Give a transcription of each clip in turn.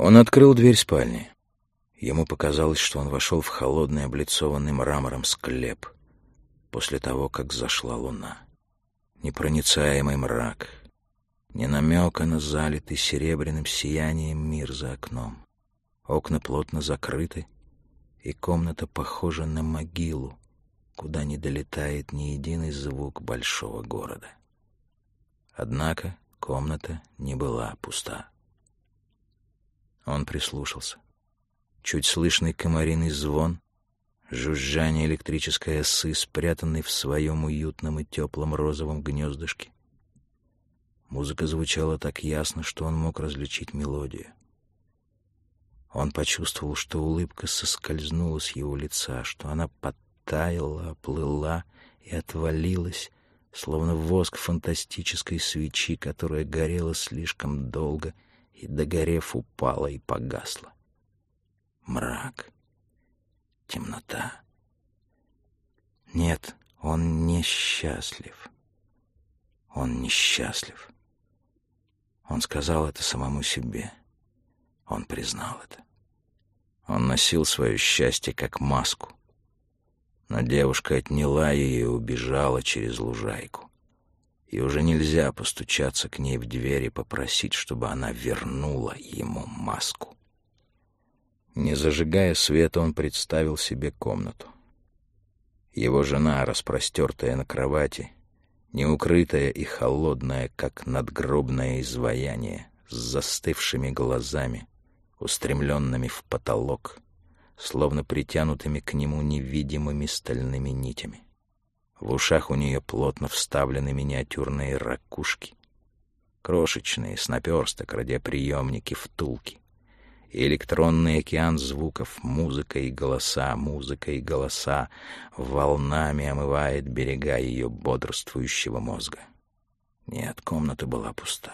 Он открыл дверь спальни. Ему показалось, что он вошел в холодный, облицованный мрамором склеп после того, как зашла луна. Непроницаемый мрак, не намека на залитый серебряным сиянием мир за окном. Окна плотно закрыты, и комната похожа на могилу, куда не долетает ни единый звук большого города. Однако комната не была пуста. Он прислушался. Чуть слышный комариный звон, жужжание электрической осы, спрятанной в своем уютном и теплом розовом гнездышке. Музыка звучала так ясно, что он мог различить мелодию. Он почувствовал, что улыбка соскользнула с его лица, что она подтаяла, оплыла и отвалилась, словно воск фантастической свечи, которая горела слишком долго и, догорев, упала и погасла. Мрак, темнота. Нет, он несчастлив. Он несчастлив. Он сказал это самому себе. Он признал это. Он носил свое счастье как маску. Но девушка отняла ее и убежала через лужайку. И уже нельзя постучаться к ней в дверь и попросить, чтобы она вернула ему маску. Не зажигая света, он представил себе комнату. Его жена, распростертая на кровати, неукрытая и холодная, как надгробное изваяние, с застывшими глазами, устремленными в потолок, словно притянутыми к нему невидимыми стальными нитями. В ушах у нее плотно вставлены миниатюрные ракушки, крошечные, с наперсток, радиоприемники, втулки, и электронный океан звуков, музыка и голоса, музыка и голоса волнами омывает берега ее бодрствующего мозга. Нет, комната была пуста.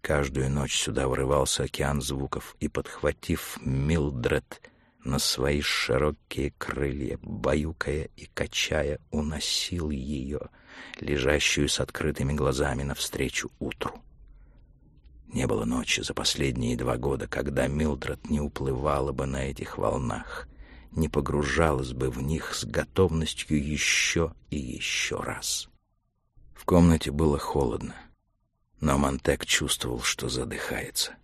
Каждую ночь сюда врывался океан звуков, и, подхватив Милдред на свои широкие крылья, баюкая и качая, уносил ее, лежащую с открытыми глазами навстречу утру. Не было ночи за последние два года, когда Милдред не уплывала бы на этих волнах, не погружалась бы в них с готовностью еще и еще раз. В комнате было холодно, но Монтек чувствовал, что задыхается.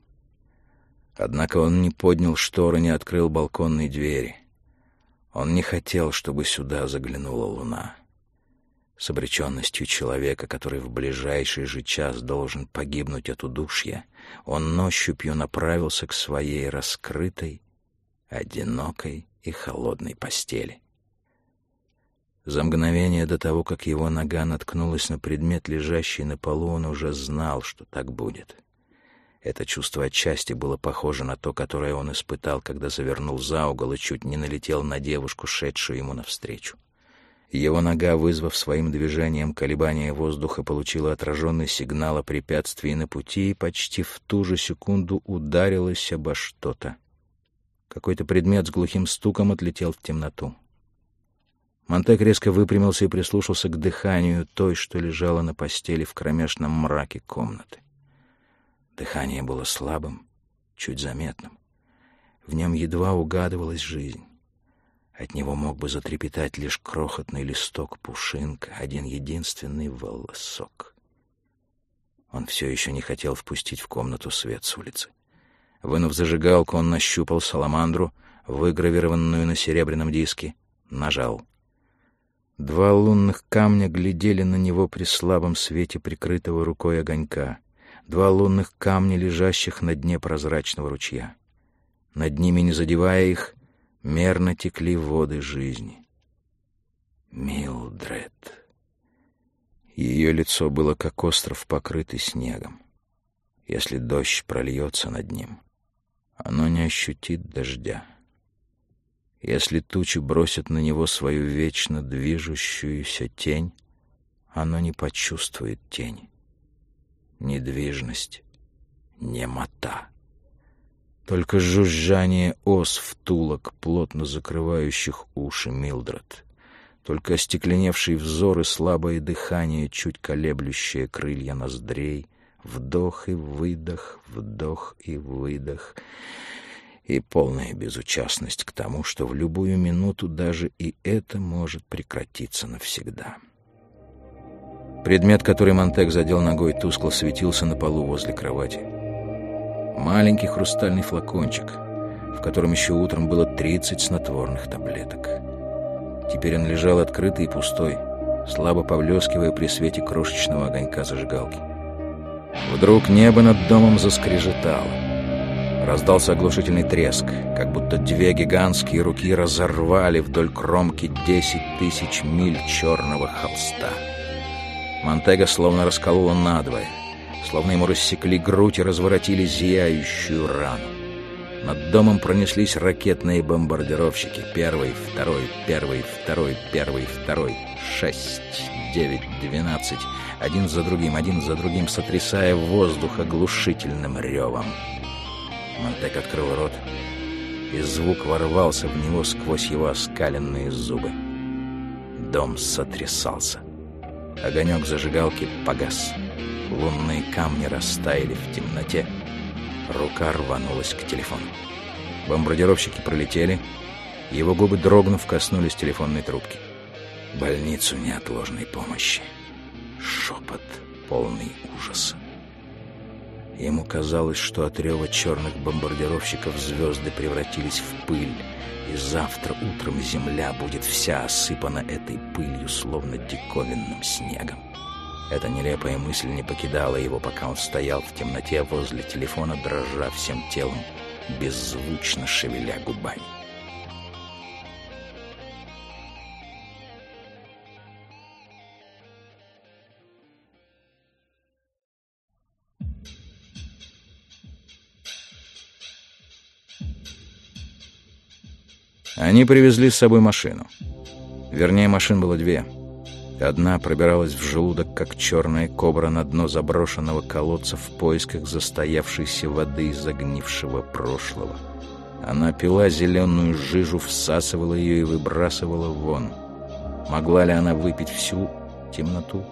Однако он не поднял шторы, не открыл балконной двери. Он не хотел, чтобы сюда заглянула луна с обреченностью человека, который в ближайший же час должен погибнуть от удушья, он нощупью направился к своей раскрытой, одинокой и холодной постели. За мгновение до того, как его нога наткнулась на предмет, лежащий на полу, он уже знал, что так будет. Это чувство отчасти было похоже на то, которое он испытал, когда завернул за угол и чуть не налетел на девушку, шедшую ему навстречу. Его нога, вызвав своим движением колебания воздуха, получила отраженный сигнал о препятствии на пути и почти в ту же секунду ударилась обо что-то. Какой-то предмет с глухим стуком отлетел в темноту. Монтек резко выпрямился и прислушался к дыханию той, что лежала на постели в кромешном мраке комнаты. Дыхание было слабым, чуть заметным. В нем едва угадывалась жизнь. От него мог бы затрепетать лишь крохотный листок пушинка, один единственный волосок. Он все еще не хотел впустить в комнату свет с улицы. Вынув зажигалку, он нащупал саламандру, выгравированную на серебряном диске, нажал. Два лунных камня глядели на него при слабом свете прикрытого рукой огонька. Два лунных камня, лежащих на дне прозрачного ручья. Над ними, не задевая их, мерно текли воды жизни. Милдред. Ее лицо было как остров, покрытый снегом. Если дождь прольется над ним, оно не ощутит дождя. Если тучи бросят на него свою вечно движущуюся тень, оно не почувствует тень. Недвижность, немота. Только жужжание ос втулок, плотно закрывающих уши Милдред. Только остекленевший взор и слабое дыхание, чуть колеблющее крылья ноздрей, Вдох и выдох, вдох и выдох. И полная безучастность к тому, что в любую минуту даже и это может прекратиться навсегда. Предмет, который Монтек задел ногой, тускло светился на полу возле кровати. Маленький хрустальный флакончик, в котором еще утром было 30 снотворных таблеток. Теперь он лежал открытый и пустой, слабо повлескивая при свете крошечного огонька зажигалки. Вдруг небо над домом заскрежетало. Раздался оглушительный треск, как будто две гигантские руки разорвали вдоль кромки десять тысяч миль черного холста. Монтега словно расколола надвое, словно ему рассекли грудь и разворотили зияющую рану. Над домом пронеслись ракетные бомбардировщики. Первый, второй, первый, второй, первый, второй. Шесть, девять, двенадцать. Один за другим, один за другим, сотрясая воздух оглушительным ревом. Монтек открыл рот, и звук ворвался в него сквозь его оскаленные зубы. Дом сотрясался. Огонек зажигалки погас. Лунные камни растаяли в темноте. Рука рванулась к телефону. Бомбардировщики пролетели. Его губы, дрогнув, коснулись телефонной трубки. Больницу неотложной помощи. Шепот, полный ужаса. Ему казалось, что от рева черных бомбардировщиков звезды превратились в пыль, и завтра утром земля будет вся осыпана этой пылью, словно диковинным снегом. Эта нелепая мысль не покидала его, пока он стоял в темноте возле телефона, дрожа всем телом, беззвучно шевеля губами. Они привезли с собой машину. Вернее, машин было две. Одна пробиралась в желудок, как черная кобра на дно заброшенного колодца в поисках застоявшейся воды из загнившего прошлого. Она пила зеленую жижу, всасывала ее и выбрасывала вон. Могла ли она выпить всю темноту?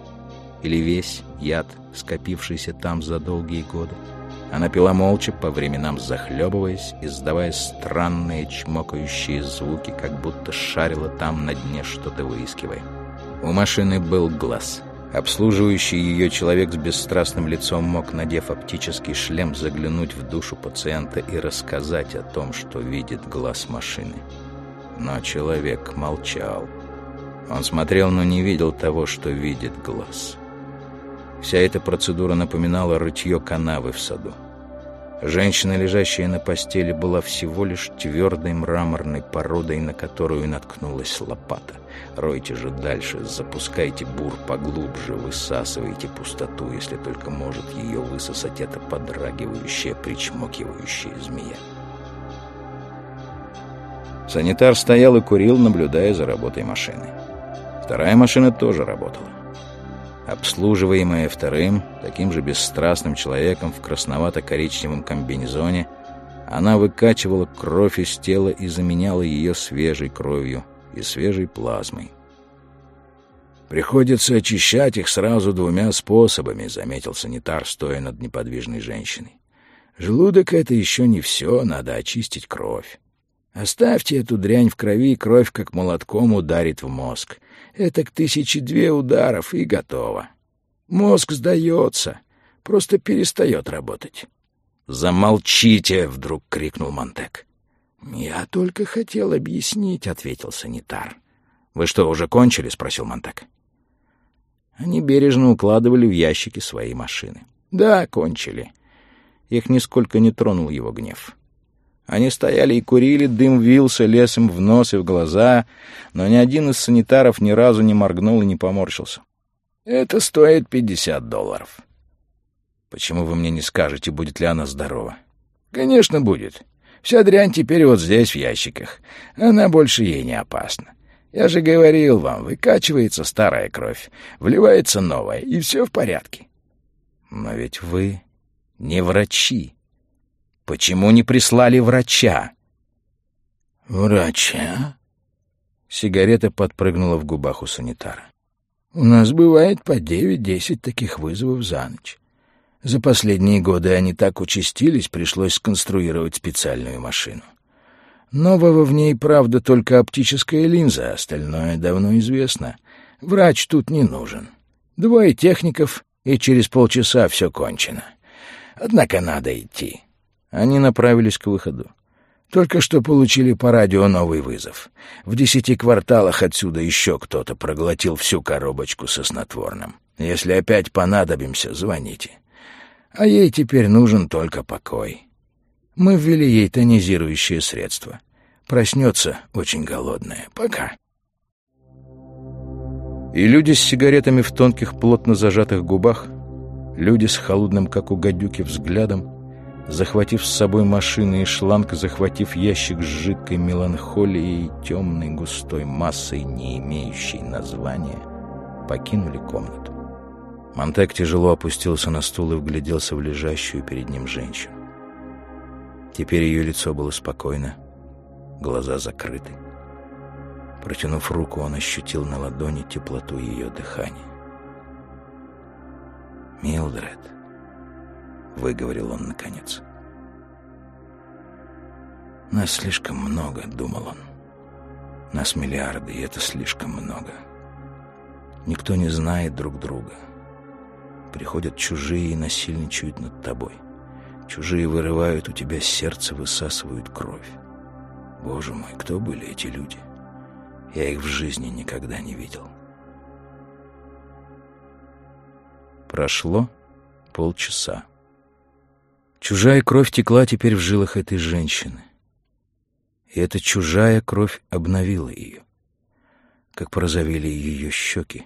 Или весь яд, скопившийся там за долгие годы? Она пила молча, по временам захлебываясь, издавая странные чмокающие звуки, как будто шарила там на дне что-то выискивая. У машины был глаз. Обслуживающий ее человек с бесстрастным лицом мог, надев оптический шлем, заглянуть в душу пациента и рассказать о том, что видит глаз машины. Но человек молчал. Он смотрел, но не видел того, что видит глаз. Вся эта процедура напоминала рытье канавы в саду. Женщина, лежащая на постели, была всего лишь твердой мраморной породой, на которую наткнулась лопата. Ройте же дальше, запускайте бур поглубже, высасывайте пустоту, если только может ее высосать эта подрагивающая, причмокивающая змея. Санитар стоял и курил, наблюдая за работой машины. Вторая машина тоже работала обслуживаемая вторым, таким же бесстрастным человеком в красновато-коричневом комбинезоне, она выкачивала кровь из тела и заменяла ее свежей кровью и свежей плазмой. «Приходится очищать их сразу двумя способами», — заметил санитар, стоя над неподвижной женщиной. «Желудок — это еще не все, надо очистить кровь. Оставьте эту дрянь в крови, кровь как молотком ударит в мозг. Это к тысячи две ударов и готово. Мозг сдается, просто перестает работать. «Замолчите!» — вдруг крикнул Монтек. «Я только хотел объяснить», — ответил санитар. «Вы что, уже кончили?» — спросил Монтек. Они бережно укладывали в ящики свои машины. «Да, кончили». Их нисколько не тронул его гнев. Они стояли и курили, дым вился лесом в нос и в глаза, но ни один из санитаров ни разу не моргнул и не поморщился. «Это стоит пятьдесят долларов». «Почему вы мне не скажете, будет ли она здорова?» «Конечно, будет. Вся дрянь теперь вот здесь, в ящиках. Она больше ей не опасна. Я же говорил вам, выкачивается старая кровь, вливается новая, и все в порядке». «Но ведь вы не врачи», Почему не прислали врача? Врача? Сигарета подпрыгнула в губах у санитара. У нас бывает по девять-десять таких вызовов за ночь. За последние годы они так участились, пришлось сконструировать специальную машину. Нового в ней, правда, только оптическая линза, остальное давно известно. Врач тут не нужен. Двое техников, и через полчаса все кончено. Однако надо идти. Они направились к выходу. Только что получили по радио новый вызов. В десяти кварталах отсюда еще кто-то проглотил всю коробочку со снотворным. Если опять понадобимся, звоните. А ей теперь нужен только покой. Мы ввели ей тонизирующее средство. Проснется очень голодная. Пока. И люди с сигаретами в тонких, плотно зажатых губах, люди с холодным, как у гадюки, взглядом, захватив с собой машины и шланг, захватив ящик с жидкой меланхолией и темной густой массой, не имеющей названия, покинули комнату. Монтек тяжело опустился на стул и вгляделся в лежащую перед ним женщину. Теперь ее лицо было спокойно, глаза закрыты. Протянув руку, он ощутил на ладони теплоту ее дыхания. «Милдред», — выговорил он наконец. «Нас слишком много», — думал он. «Нас миллиарды, и это слишком много. Никто не знает друг друга. Приходят чужие и насильничают над тобой. Чужие вырывают у тебя сердце, высасывают кровь. Боже мой, кто были эти люди? Я их в жизни никогда не видел». Прошло полчаса. Чужая кровь текла теперь в жилах этой женщины. И эта чужая кровь обновила ее. Как порозовели ее щеки,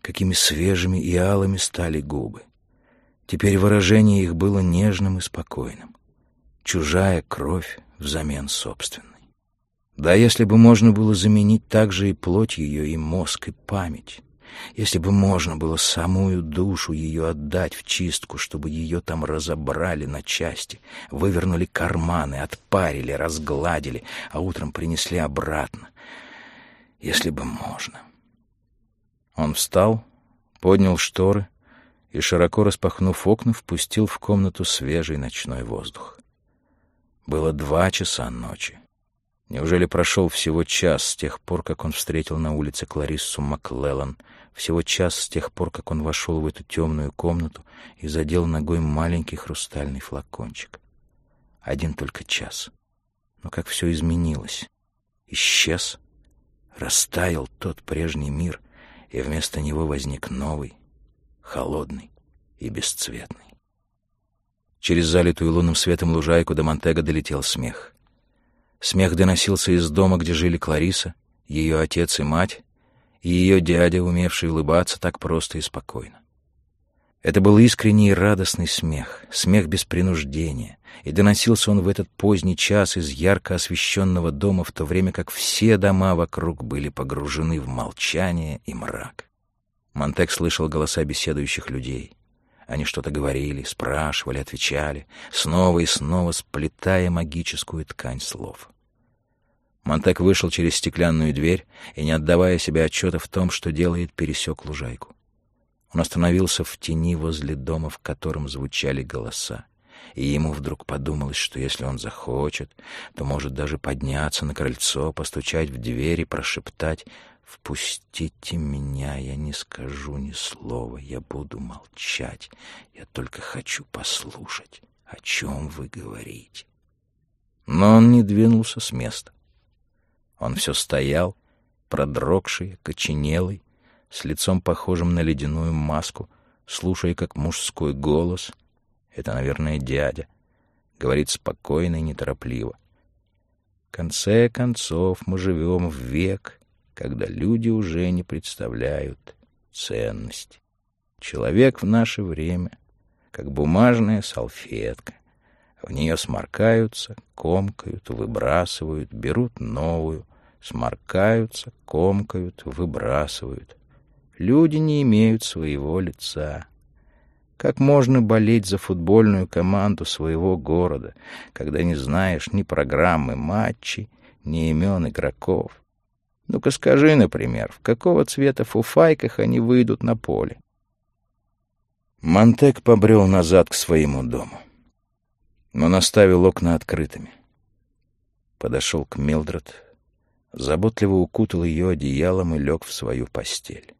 какими свежими и алыми стали губы. Теперь выражение их было нежным и спокойным. Чужая кровь взамен собственной. Да, если бы можно было заменить также и плоть ее, и мозг, и память, если бы можно было самую душу ее отдать в чистку, чтобы ее там разобрали на части, вывернули карманы, отпарили, разгладили, а утром принесли обратно. Если бы можно. Он встал, поднял шторы и, широко распахнув окна, впустил в комнату свежий ночной воздух. Было два часа ночи. Неужели прошел всего час с тех пор, как он встретил на улице Клариссу Маклеллан, всего час с тех пор, как он вошел в эту темную комнату и задел ногой маленький хрустальный флакончик? Один только час. Но как все изменилось. Исчез, растаял тот прежний мир, и вместо него возник новый, холодный и бесцветный. Через залитую лунным светом лужайку до Монтега долетел смех — Смех доносился из дома, где жили Клариса, ее отец и мать, и ее дядя, умевший улыбаться так просто и спокойно. Это был искренний и радостный смех, смех без принуждения, и доносился он в этот поздний час из ярко освещенного дома, в то время как все дома вокруг были погружены в молчание и мрак. Монтек слышал голоса беседующих людей. Они что-то говорили, спрашивали, отвечали, снова и снова сплетая магическую ткань слов. Монтек вышел через стеклянную дверь и, не отдавая себе отчета в том, что делает, пересек лужайку. Он остановился в тени возле дома, в котором звучали голоса, и ему вдруг подумалось, что если он захочет, то может даже подняться на крыльцо, постучать в дверь и прошептать «Впустите меня, я не скажу ни слова, я буду молчать, я только хочу послушать, о чем вы говорите». Но он не двинулся с места. Он все стоял, продрогший, коченелый, с лицом похожим на ледяную маску, слушая, как мужской голос, это, наверное, дядя, говорит спокойно и неторопливо. В конце концов, мы живем в век, когда люди уже не представляют ценности. Человек в наше время, как бумажная салфетка. В нее сморкаются, комкают, выбрасывают, берут новую, сморкаются, комкают, выбрасывают. Люди не имеют своего лица. Как можно болеть за футбольную команду своего города, когда не знаешь ни программы матчей, ни имен игроков? Ну-ка скажи, например, в какого цвета фуфайках они выйдут на поле? Монтек побрел назад к своему дому. Он оставил окна открытыми. Подошел к Милдред, заботливо укутал ее одеялом и лег в свою постель.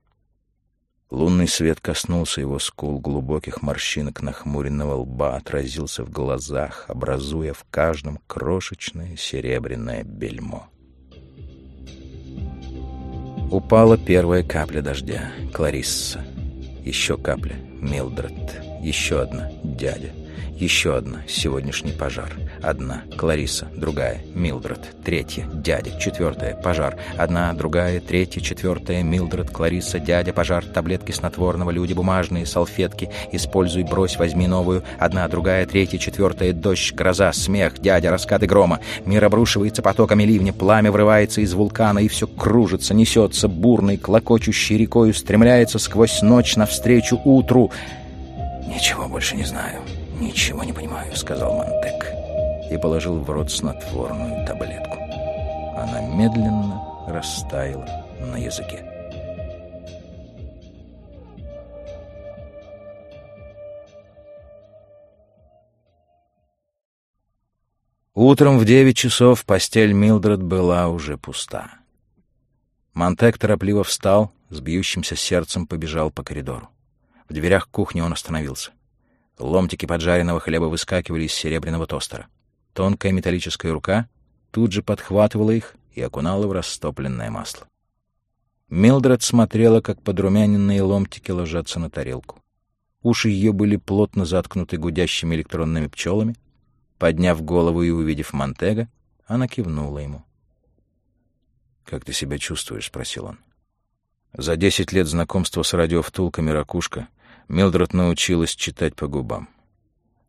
Лунный свет коснулся его скул, глубоких морщинок нахмуренного лба отразился в глазах, образуя в каждом крошечное серебряное бельмо. Упала первая капля дождя. Кларисса. Еще капля. Милдред. Еще одна. Дядя. Еще одна. Сегодняшний пожар. Одна. Клариса. Другая. Милдред. Третья. Дядя. Четвертая. Пожар. Одна. Другая. Третья. Четвертая. Милдред. Клариса. Дядя. Пожар. Таблетки снотворного. Люди. Бумажные. Салфетки. Используй. Брось. Возьми новую. Одна. Другая. Третья. Четвертая. Дождь. Гроза. Смех. Дядя. Раскаты грома. Мир обрушивается потоками ливня. Пламя врывается из вулкана. И все кружится. Несется бурной, клокочущей рекой. Устремляется сквозь ночь навстречу утру. Ничего больше не знаю. «Ничего не понимаю», — сказал Монтек и положил в рот снотворную таблетку. Она медленно растаяла на языке. Утром в девять часов постель Милдред была уже пуста. Монтек торопливо встал, с бьющимся сердцем побежал по коридору. В дверях кухни он остановился. Ломтики поджаренного хлеба выскакивали из серебряного тостера. Тонкая металлическая рука тут же подхватывала их и окунала в растопленное масло. Милдред смотрела, как подрумяненные ломтики ложатся на тарелку. Уши ее были плотно заткнуты гудящими электронными пчелами. Подняв голову и увидев Монтега, она кивнула ему. «Как ты себя чувствуешь?» — спросил он. За десять лет знакомства с радиовтулками «Ракушка» Милдред научилась читать по губам.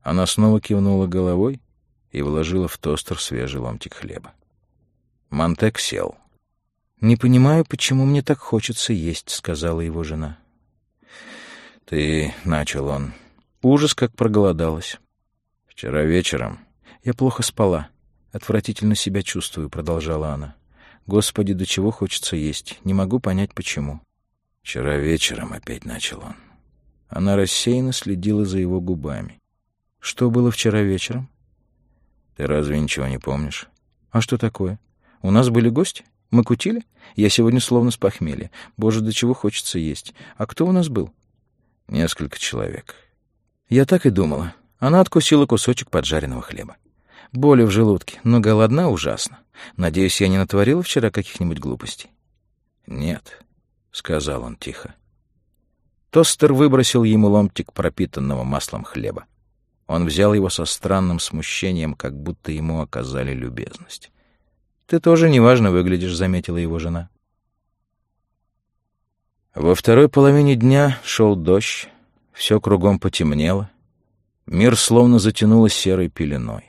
Она снова кивнула головой и вложила в тостер свежий ломтик хлеба. Монтек сел. «Не понимаю, почему мне так хочется есть», — сказала его жена. «Ты...» — начал он. Ужас, как проголодалась. «Вчера вечером...» «Я плохо спала. Отвратительно себя чувствую», — продолжала она. «Господи, до чего хочется есть. Не могу понять, почему». «Вчера вечером...» — опять начал он. Она рассеянно следила за его губами. «Что было вчера вечером?» «Ты разве ничего не помнишь?» «А что такое? У нас были гости? Мы кутили? Я сегодня словно с похмелья. Боже, до чего хочется есть. А кто у нас был?» «Несколько человек». Я так и думала. Она откусила кусочек поджаренного хлеба. Боли в желудке, но голодна ужасно. Надеюсь, я не натворила вчера каких-нибудь глупостей? «Нет», — сказал он тихо. Тостер выбросил ему ломтик пропитанного маслом хлеба. Он взял его со странным смущением, как будто ему оказали любезность. «Ты тоже неважно выглядишь», — заметила его жена. Во второй половине дня шел дождь, все кругом потемнело, мир словно затянуло серой пеленой.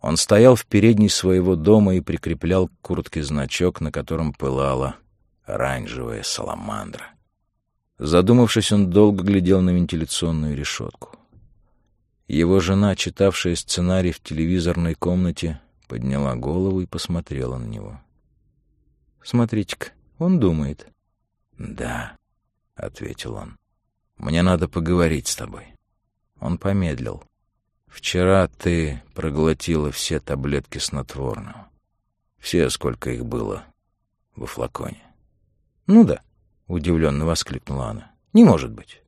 Он стоял в передней своего дома и прикреплял к куртке значок, на котором пылала оранжевая саламандра. Задумавшись, он долго глядел на вентиляционную решетку. Его жена, читавшая сценарий в телевизорной комнате, подняла голову и посмотрела на него. «Смотрите-ка, он думает». «Да», — ответил он. «Мне надо поговорить с тобой». Он помедлил. «Вчера ты проглотила все таблетки снотворного. Все, сколько их было во флаконе». «Ну да», — удивленно воскликнула она. «Не может быть.